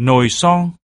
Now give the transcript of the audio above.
Nồi son.